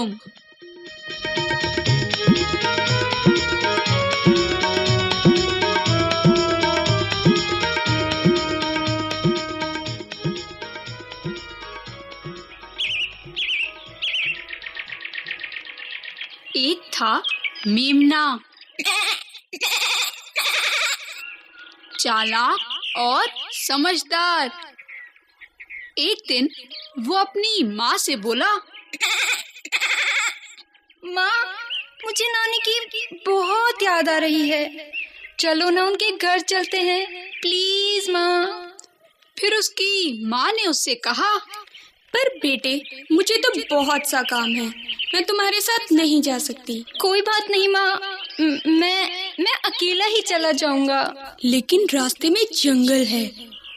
तुम एक था मेमना चालाक और समझदार। एक दिन वो अपनी माँ से बोला माँ, मुझे नानी की बहुत याद आ रही है। चलो ना उनके घर चलते हैं। प्लीज़ माँ। फिर उसकी माँ ने उससे कहा, पर बेटे, मुझे तो बहुत सा काम है। मैं तुम्हारे साथ नहीं जा सकती। कोई बात नहीं माँ। मैं मैं अकेला ही चला जाऊँगा। लेकिन रास्ते में जंगल है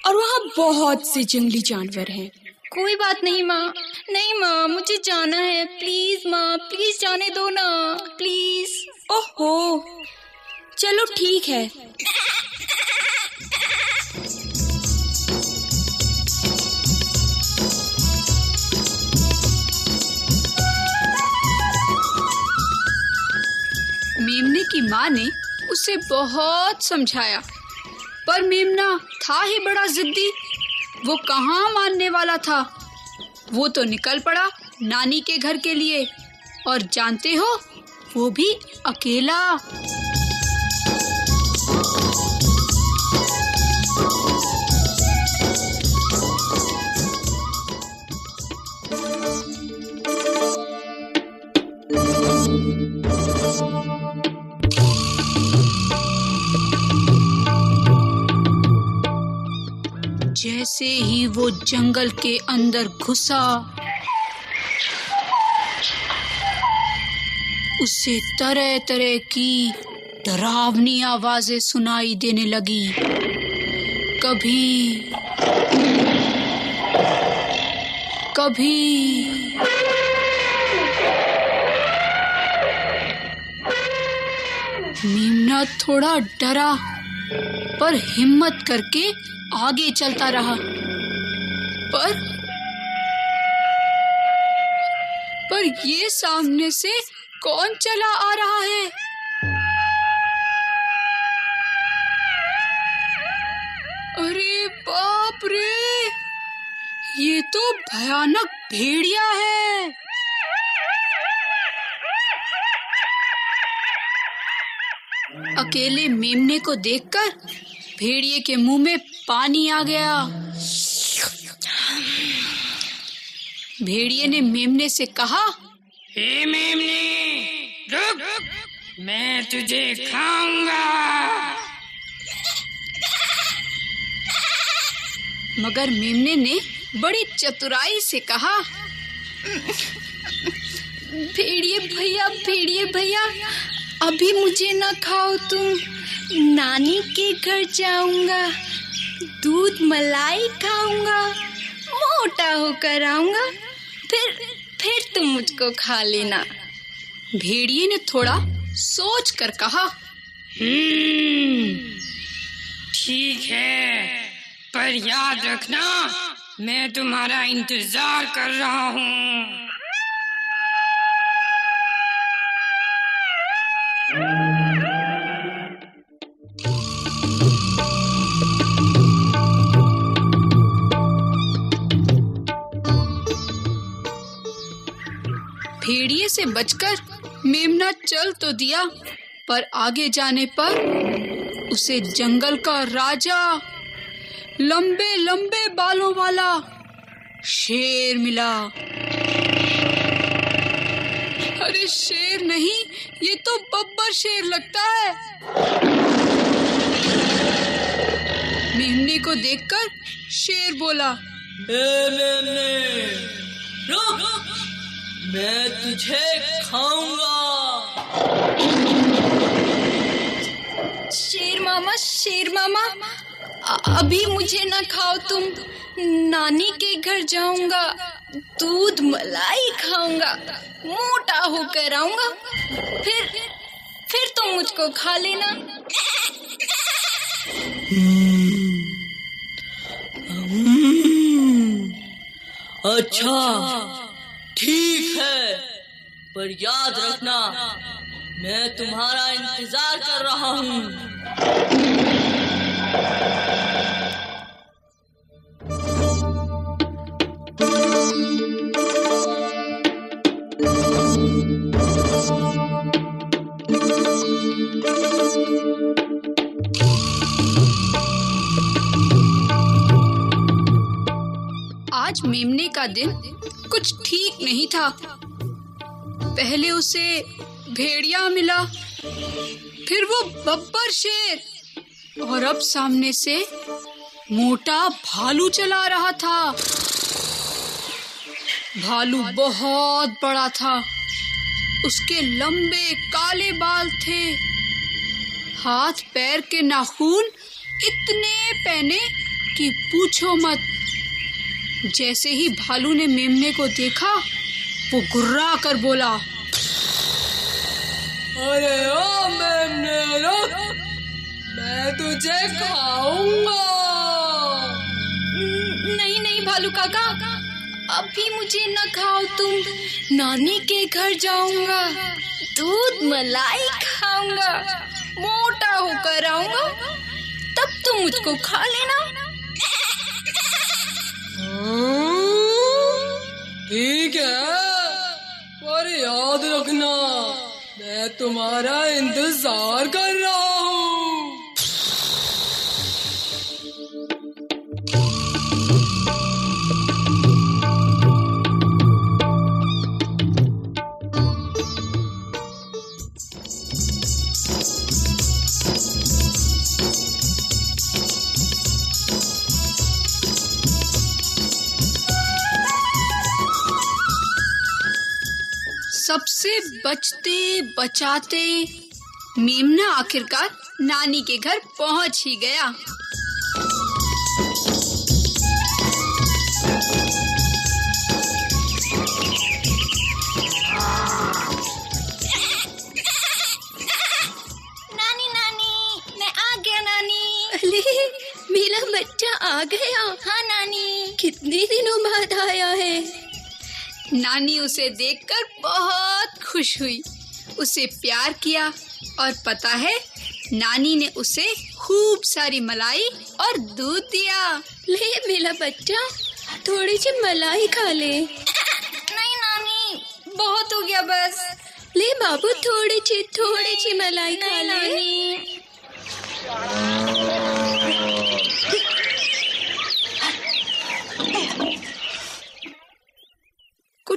और वहाँ बहुत से जंगली जानवर हैं। कोई बात नहीं, माँ। नहीं, माँ, मुझे जाना है। प्लीज़, माँ, प्लीज़ जाने दो ना। प्लीज़। ओहो। चलो ठीक है। मेमने की माँ ने उसे बहुत समझाया। पर मेमना था ही बड़ा जिद्दी। वो कहाँ मानने वाला था? वो तो निकल पड़ा नानी के घर के लिए। और जानते हो, वो भी अकेला। जैसे ही वो जंगल के अंदर घुसा। उसे तरह तरह की डरावनी आवाज़ें सुनाई देने लगी। कभी कभी मीमना थोड़ा डरा, पर हिम्मत करके आगे चलता रहा। पर पर ये सामने से कौन चला आ रहा है? अरे बाप रे! ये तो भयानक भेड़िया है। अकेले मेमने को देखकर भेड़िए के मुँह में पानी आ गया। भेड़िए ने मेमने से कहा हे मेमने रुक मैं तुझे खाऊँगा। मगर मेमने ने बड़ी चतुराई से कहा भेड़िए भैया भेड़िए भैया अभी मुझे ना खाओ तुम। नानी के घर जाऊँगा, दूध मलाई खाऊँगा, मोटा होकर आऊँगा, फिर फिर तुम मुझको खा लेना। भेड़िए ने थोड़ा सोच कर कहा हम्म ठीक है, पर याद रखना, मैं तुम्हारा इंतज़ार कर रहा हूँ। से बचकर मेमना चल तो दिया, पर आगे जाने पर उसे जंगल का राजा, लंबे लंबे बालों वाला शेर मिला। अरे शेर नहीं, ये तो बब्बर शेर लगता है। मेमने को देखकर शेर बोला, ए मेमने, रुक मैं तुझे खाऊँगा। शेर मामा शेर मामा अभी मुझे ना खाओ तुम नानी के घर जाऊँगा दूध मलाई खाऊँगा मोटा होकर आऊँगा फिर फिर तुम मुझको खा लेना। अच्छा। ठीक है। पर याद रखना। मैं तुम्हारा इंतज़ार कर रहा हूँ। आज का दिन कुछ ठीक नहीं था। पहले उसे भेड़िया मिला, फिर वो बब्बर शेर, और अब सामने से मोटा भालू चला रहा था। भालू बहुत बड़ा था। उसके लंबे काले बाल थे। हाथ, पैर के नाखून इतने पहने कि पूछो मत जैसे ही भालू ने मेमने को देखा, वो गुर्रा कर बोला, अरे ओ मेमने मैं तुझे खाऊँगा. नहीं नहीं, भालू काका, अभी मुझे न खाओ तुम। नानी के घर जाऊँगा, दूध मलाई खाऊँगा, मोटा होकर आऊँगा, तब तुम मुझको खा लेना। ठीक है पर याद रखना मैं तुम्हारा इंतज़ार कर रहा सबसे बचते बचाते मेमना आखिरकार नानी के घर पहुँच ही गया। नानी नानी मैं आ गया नानी। अरे मेरा बच्चा आ गया। हाँ नानी। कितने दिनों बाद आया है? नानी उसे देखकर बहुत खुश हुई। उसे प्यार किया और पता है नानी ने उसे खूब सारी मलाई और दूध दिया। ले मेरा बच्चा थोड़ी सी मलाई खा ले। नहीं नानी बहुत हो गया बस। ले बाबू थोड़ी सी थोड़ी सी मलाई खा ले।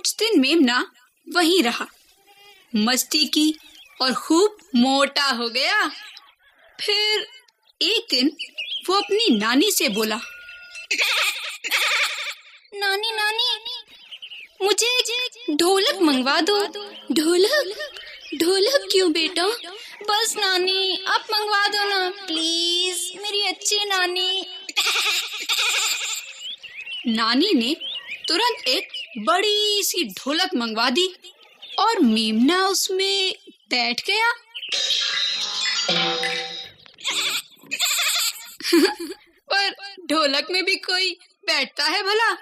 कुछ दिन मेमना वहीं रहा। मस्ती की और खूब मोटा हो गया। फिर एक दिन वो अपनी नानी से बोला नानी नानी मुझे ढोलक मंगवा दो। ढोलक? ढोलक क्यों बेटा? बस नानी आप मंगवा दो ना। प्लीज़ मेरी अच्छी नानी। नानी ने तुरंत एक बड़ी सी ढोलक मंगवा दी और मेमना उसमें बैठ गया। पर ढोलक में भी कोई बैठता है भला?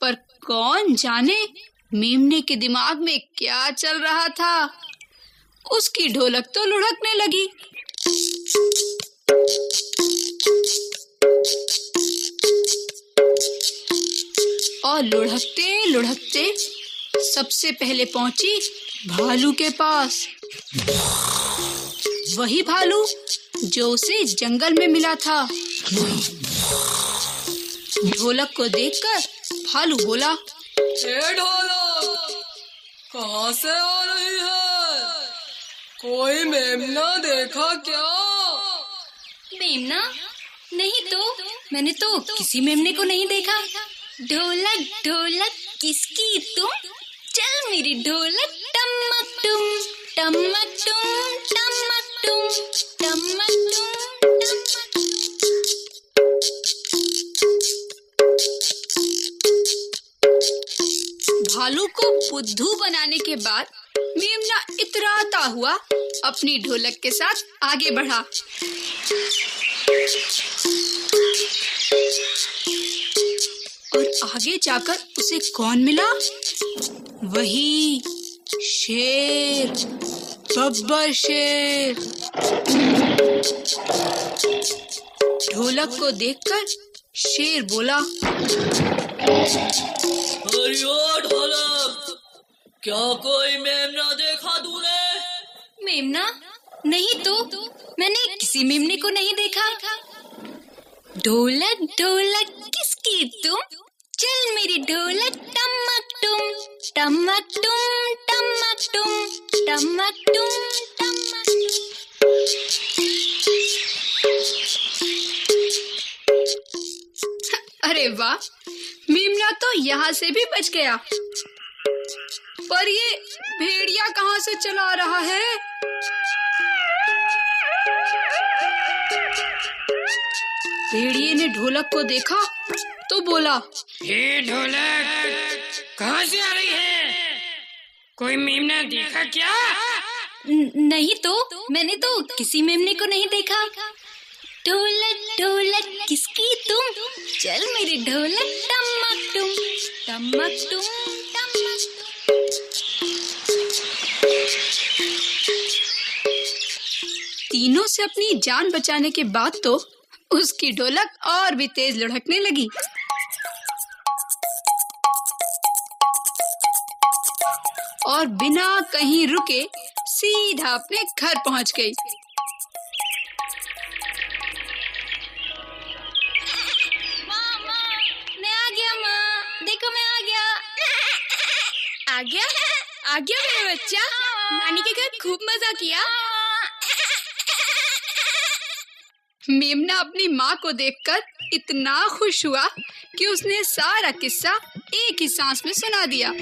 पर कौन जाने मेमने के दिमाग में क्या चल रहा था? उसकी ढोलक तो लुढ़कने लगी। और लुढ़कते लुढ़कते सबसे पहले पहुँची भालू के पास। वही भालू जो उसे जंगल में मिला था। ढोलक को देखकर भालू बोला ढोलक कहाँ से आ रही है? कोई मेमना देखा क्या? मेमना? नहीं तो मैंने तो किसी मेमने को नहीं देखा। ढोलक ढोलक किसकी तुम? चल मेरी ढोलक टमक टुम टमक टुम टमक टुम टमक टुम भालू को बुद्धू बनाने के बाद मेमना इतराता हुआ अपनी ढोलक के साथ आगे बढ़ा। आगे जाकर उसे कौन मिला? वही शेर बब्बर शेर। ढोलक को देखकर शेर बोला अरे ओ ढोलक क्या कोई मेमना देखा तूने? मेमना? नहीं तो मैंने किसी मेमने को नहीं देखा। ढोलक ढोलक किसकी तुम? चल मेरी ढोलक टमक टुम टमक टुम टमक टुम टमक टुम अरे वाह, मीमना तो यहाँ से भी बच गया। पर ये भेड़िया कहाँ से चला रहा है? भेड़िए ने ढोलक को देखा। तो बोला। ये ढोलक कहाँ से आ रही है? कोई मेमना देखा क्या? न- नहीं तो मैंने तो किसी मेमने को नहीं देखा। ढोलक ढोलक किसकी तुम? चल मेरी ढोलक टमक टुम टमक टुम टमक टुम। तीनों से अपनी जान बचाने के बाद तो उसकी ढोलक और भी तेज लुढ़कने लगी। और बिना कहीं रुके सीधा अपने घर पहुँच गई। माँ माँ मैं आ गया देखो मैं आ गया। आ गया? आ गया मेरा बच्चा? नानी के घर खूब मज़ा किया। मेमना अपनी माँ को देखकर इतना खुश हुआ कि उसने सारा किस्सा एक ही सांस में सुना दिया।